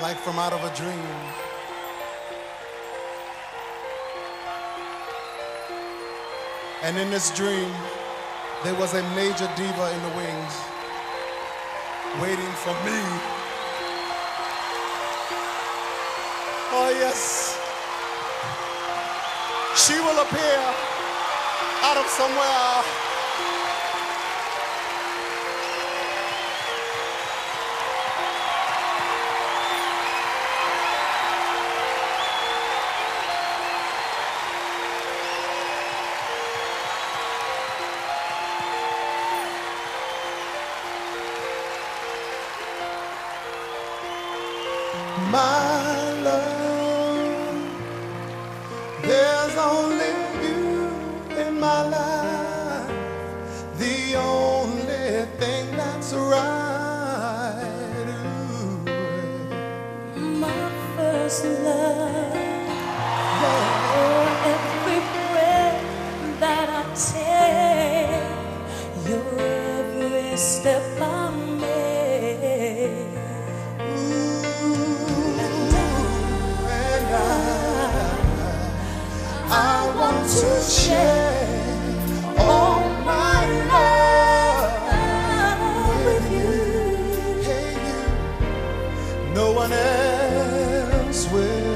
like from out of a dream. And in this dream, there was a major diva in the wings waiting for me. Oh, yes. She will appear out of somewhere. my love. There's only you in my life, the only thing that's right. My first love. to share all my love with you. Hey, you. No one else will.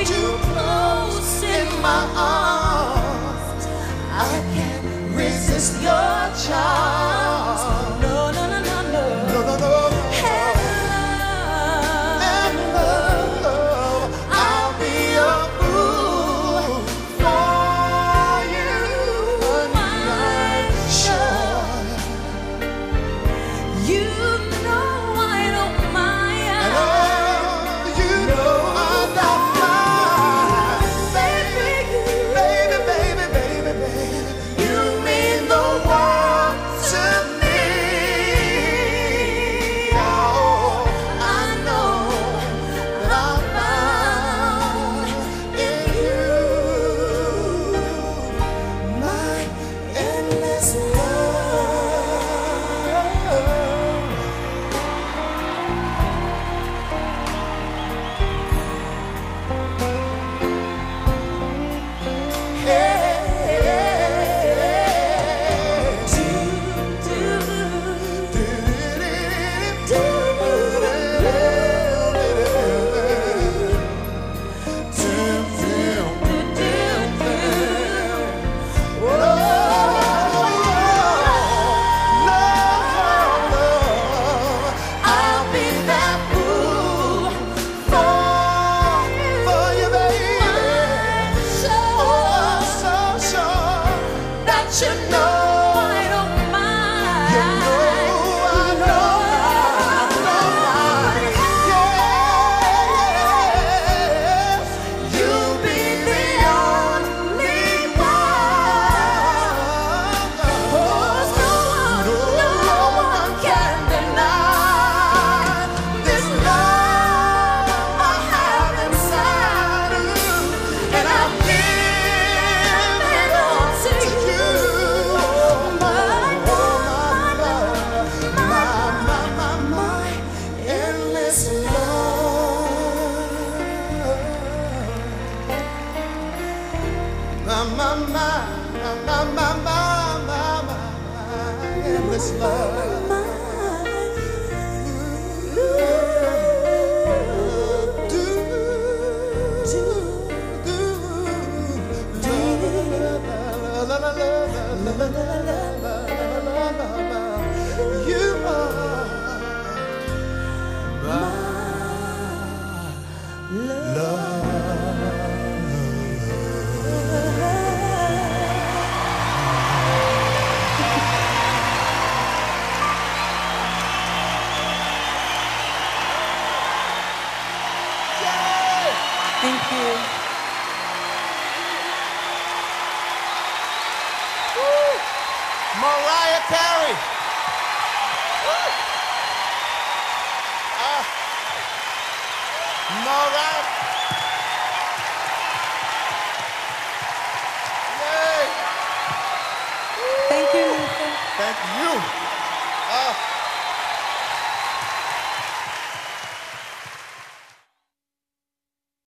holding you close in my arms. this love. My, my, my, my, my, my, my, my, endless love. You Thank you. Mariah Carey. Ah. Mariah